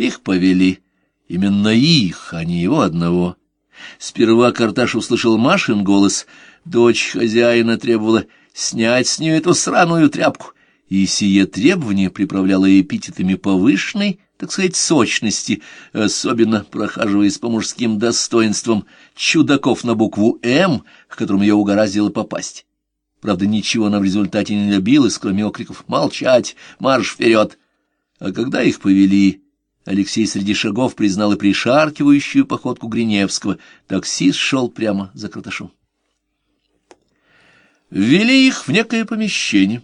Их повели. Именно их, а не его одного. Сперва Карташ услышал Машин голос. Дочь хозяина требовала снять с нее эту сраную тряпку, и сие требование приправляло эпитетами повышенной, так сказать, сочности, особенно прохаживаясь по мужским достоинствам чудаков на букву «М», к которым ее угораздило попасть. Правда, ничего она в результате не добилась, кроме окриков «Молчать! Марш вперед!» А когда их повели, Алексей среди шагов признал и пришаркивающую походку Гриневского. Таксист шел прямо за Краташом. Ввели их в некое помещение.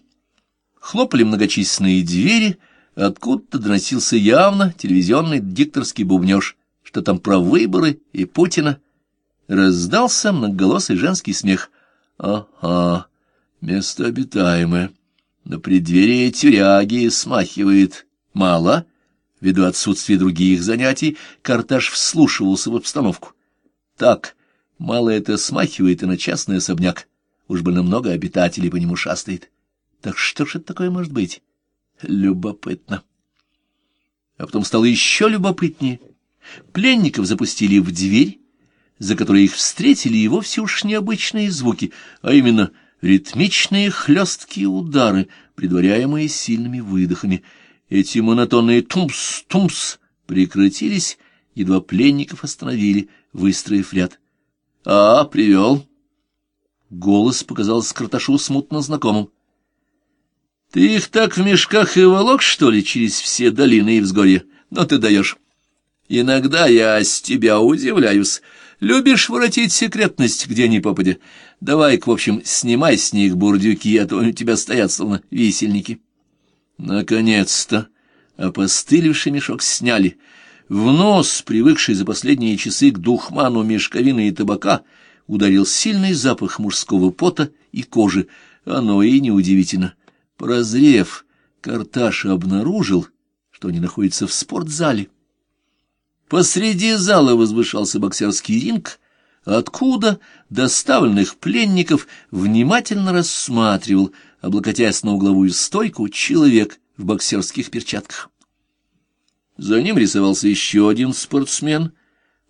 Хлопали многочисленные двери, откуда-то доносился явно телевизионный дикторский бубнеж, что там про выборы и Путина. Раздался многоголосый женский смех. «Ага, место обитаемое. На преддверие тюряги смахивает. Мало?» Ввиду отсутствия других занятий, Карташ вслушивался в обстановку. Так, мало это смахивает и на частный особняк. Уж больно много обитателей по нему шастает. Так что ж это такое может быть? Любопытно. А потом стало еще любопытнее. Пленников запустили в дверь, за которой их встретили и вовсе уж необычные звуки, а именно ритмичные хлесткие удары, предваряемые сильными выдохами — эти монотонные тумс-тумс прекратились, едва пленников остановили, выстроив ряд. — А, привел. Голос показался Карташу смутно знакомым. — Ты их так в мешках и волок, что ли, через все долины и взгорья? Но ты даешь. Иногда я с тебя удивляюсь. Любишь воротить секретность где ни попадя. Давай-ка, в общем, снимай с них бурдюки, а то у тебя стоят словно висельники. — Наконец-то опостылевший мешок сняли. В нос, привыкший за последние часы к духману мешковины и табака, ударил сильный запах мужского пота и кожи. Оно и неудивительно. Прозрев, Карташа обнаружил, что они находятся в спортзале. Посреди зала возвышался боксерский ринг, откуда доставленных пленников внимательно рассматривал облокотясь на угловую стойку, человек в боксерских перчатках. За ним рисовался еще один спортсмен,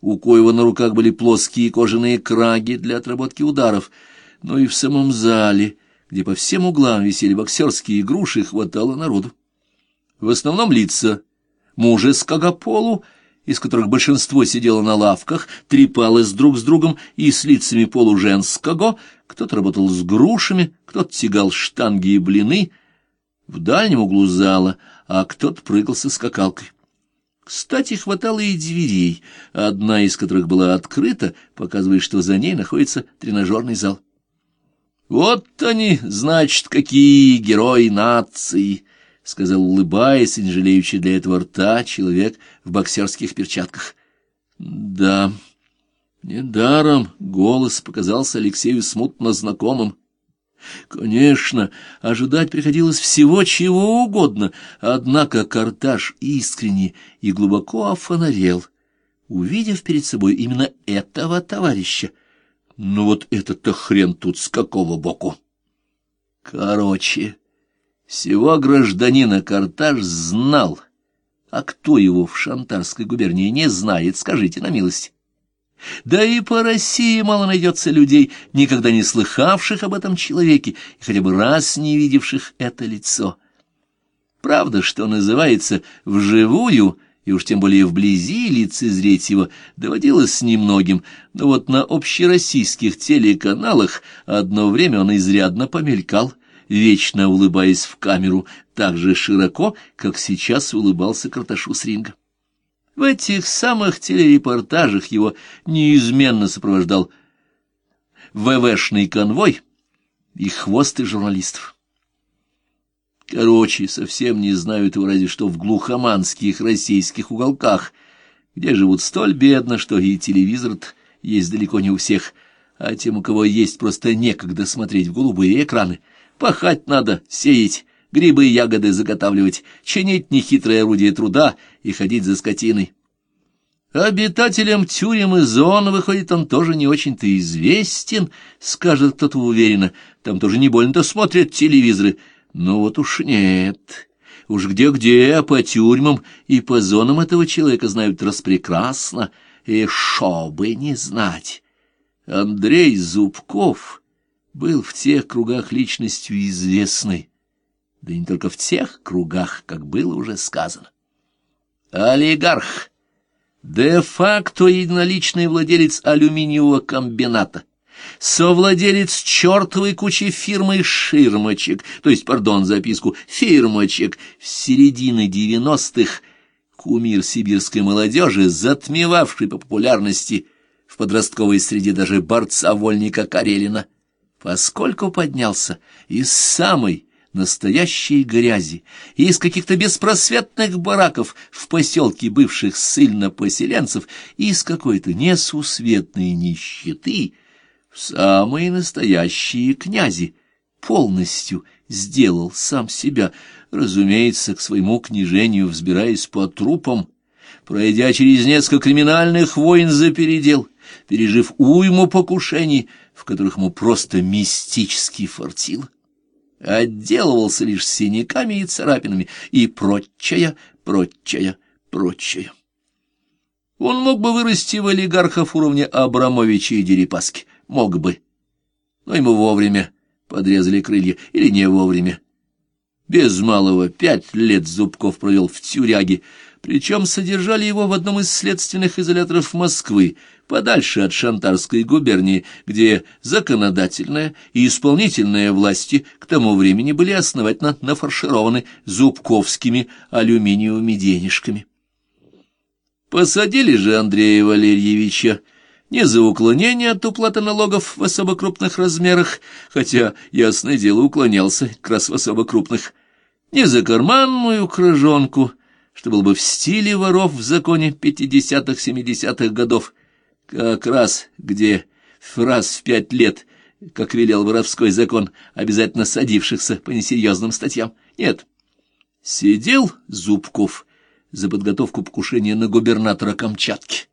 у коего на руках были плоские кожаные краги для отработки ударов, но и в самом зале, где по всем углам висели боксерские игруши, хватало народу. В основном лица мужеского полу, из которых большинство сидело на лавках, трепалось друг с другом и с лицами полуженского, кто-то работал с грушами, кто-то тягал штанги и блины в дальнем углу зала, а кто-то прыгал со скакалкой. Кстати, хватало и дверей, одна из которых была открыта, показывая, что за ней находится тренажерный зал. «Вот они, значит, какие герои нации!» — сказал, улыбаясь, не жалеющий для этого рта, человек в боксерских перчатках. «Да...» Недаром голос показался Алексею смутно знакомым. Конечно, ожидать приходилось всего чего угодно, однако Карташ искренне и глубоко офонарел, увидев перед собой именно этого товарища. Ну вот этот-то хрен тут с какого боку? Короче, всего гражданина Карташ знал, а кто его в Шантарской губернии не знает, скажите на милость. Да и по России мало найдется людей, никогда не слыхавших об этом человеке и хотя бы раз не видевших это лицо. Правда, что называется, вживую, и уж тем более вблизи лицезреть его, доводилось немногим, но вот на общероссийских телеканалах одно время он изрядно помелькал, вечно улыбаясь в камеру так же широко, как сейчас улыбался Карташу с ринга. В этих самых телерепортажах его неизменно сопровождал ВВшный конвой и хвосты журналистов. Короче, совсем не знают его разве что в глухоманских российских уголках, где живут столь бедно, что и телевизор есть далеко не у всех, а тем, у кого есть, просто некогда смотреть в голубые экраны. Пахать надо, сеять, грибы и ягоды заготавливать, чинить нехитрое орудие труда и ходить за скотиной. Обитателям тюрем и зон, выходит, он тоже не очень-то известен, скажет кто-то уверенно. Там тоже не больно-то смотрят телевизоры. Ну вот уж нет. Уж где-где, по тюрьмам и по зонам этого человека знают распрекрасно, и шо бы не знать. Андрей Зубков был в тех кругах личностью известной, да не только в тех кругах, как было уже сказано. Олигарх, де-факто единоличный владелец алюминиевого комбината, совладелец чертовой кучи фирмы «Ширмочек», то есть, пардон, записку «Фирмочек», в середине девяностых кумир сибирской молодежи, затмевавший по популярности в подростковой среде даже борца-вольника Карелина, поскольку поднялся из самой настоящей грязи, из каких-то беспросветных бараков в поселке бывших ссыльно-поселенцев, из какой-то несусветной нищеты — самые настоящие князи, полностью сделал сам себя, разумеется, к своему княжению взбираясь по трупам, пройдя через несколько криминальных войн за передел, пережив уйму покушений, в которых ему просто мистически фартило. Отделывался лишь синяками и царапинами и прочая, прочая, прочая. Он мог бы вырасти в олигархов уровня Абрамовича и Дерипаски, Мог бы. Но ему вовремя подрезали крылья, или не вовремя. Без малого пять лет Зубков провел в тюряге, причем содержали его в одном из следственных изоляторов Москвы, подальше от Шантарской губернии, где законодательная и исполнительная власти к тому времени были основательно нафаршированы зубковскими алюминиевыми денежками. Посадили же Андрея Валерьевича не за уклонение от уплаты налогов в особо крупных размерах, хотя, ясное дело, уклонялся как раз в особо крупных, не за карманную крыжонку, что было бы в стиле воров в законе пятидесятых-семидесятых годов, как раз где раз в пять лет, как велел воровской закон, обязательно садившихся по несерьезным статьям. Нет, сидел Зубков за подготовку покушения на губернатора Камчатки.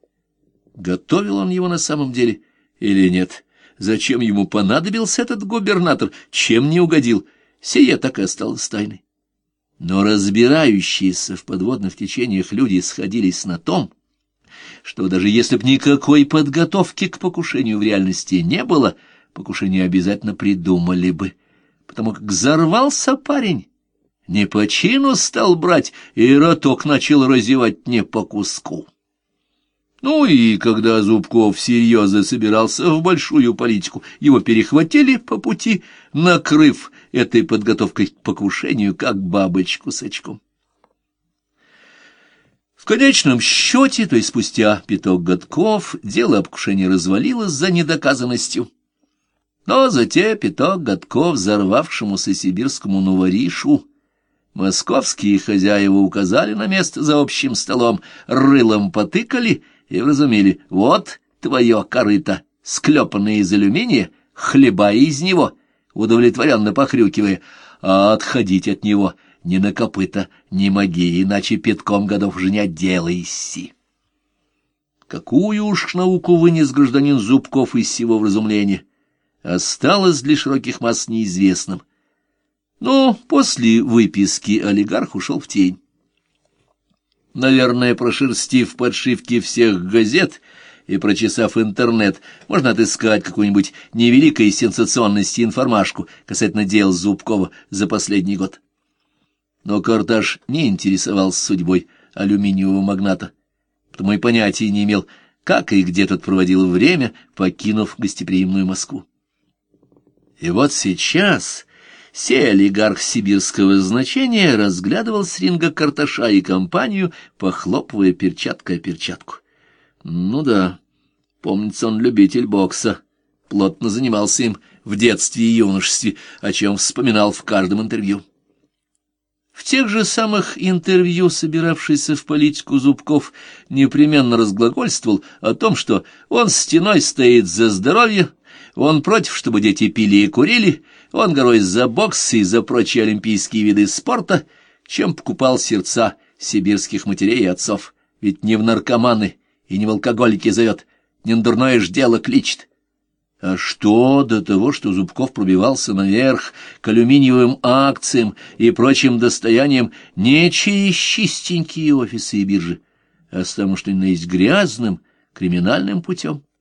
Готовил он его на самом деле или нет? Зачем ему понадобился этот губернатор? Чем не угодил? Сие так и осталось тайной. Но разбирающиеся в подводных течениях люди сходились на том, что даже если б никакой подготовки к покушению в реальности не было, покушение обязательно придумали бы, потому как взорвался парень, не по чину стал брать, и роток начал разевать не по куску. Ну и когда Зубков серьезно собирался в большую политику, его перехватили по пути, накрыв этой подготовкой к покушению, как бабочку с очком. В конечном счете, то есть спустя пяток годков, дело об покушении развалилось за недоказанностью. Но за те пяток годков взорвавшемуся сибирскому новоришу московские хозяева указали на место за общим столом, рылом потыкали — и вразумили, вот твое корыто, склепанное из алюминия, хлебай из него, удовлетворенно похрюкивая, а отходить от него ни на копыта не моги, иначе пятком годов уже не отделайся. Какую уж науку вынес гражданин Зубков из всего вразумления, осталось для широких масс неизвестным. Но после выписки олигарх ушел в тень. Наверное, прошерстив подшивки всех газет и прочесав интернет, можно отыскать какую-нибудь невеликой сенсационности информашку касательно дел Зубкова за последний год. Но Карташ не интересовался судьбой алюминиевого магната, потому и понятия не имел, как и где тот проводил время, покинув гостеприимную Москву. И вот сейчас Сей олигарх сибирского значения разглядывал с ринга Карташа и компанию, похлопывая перчаткой перчатку. Ну да, помнится, он любитель бокса, плотно занимался им в детстве и юношестве, о чем вспоминал в каждом интервью. В тех же самых интервью, собиравшийся в политику Зубков, непременно разглагольствовал о том, что он стеной стоит за здоровье, он против, чтобы дети пили и курили, он горой за бокс и за прочие олимпийские виды спорта, чем покупал сердца сибирских матерей и отцов. Ведь не в наркоманы и не в алкоголики зовет, не на дурное ж дело кличет. А что до того, что Зубков пробивался наверх к алюминиевым акциям и прочим достояниям не через чистенькие офисы и биржи, а с тому, что на есть грязным криминальным путем?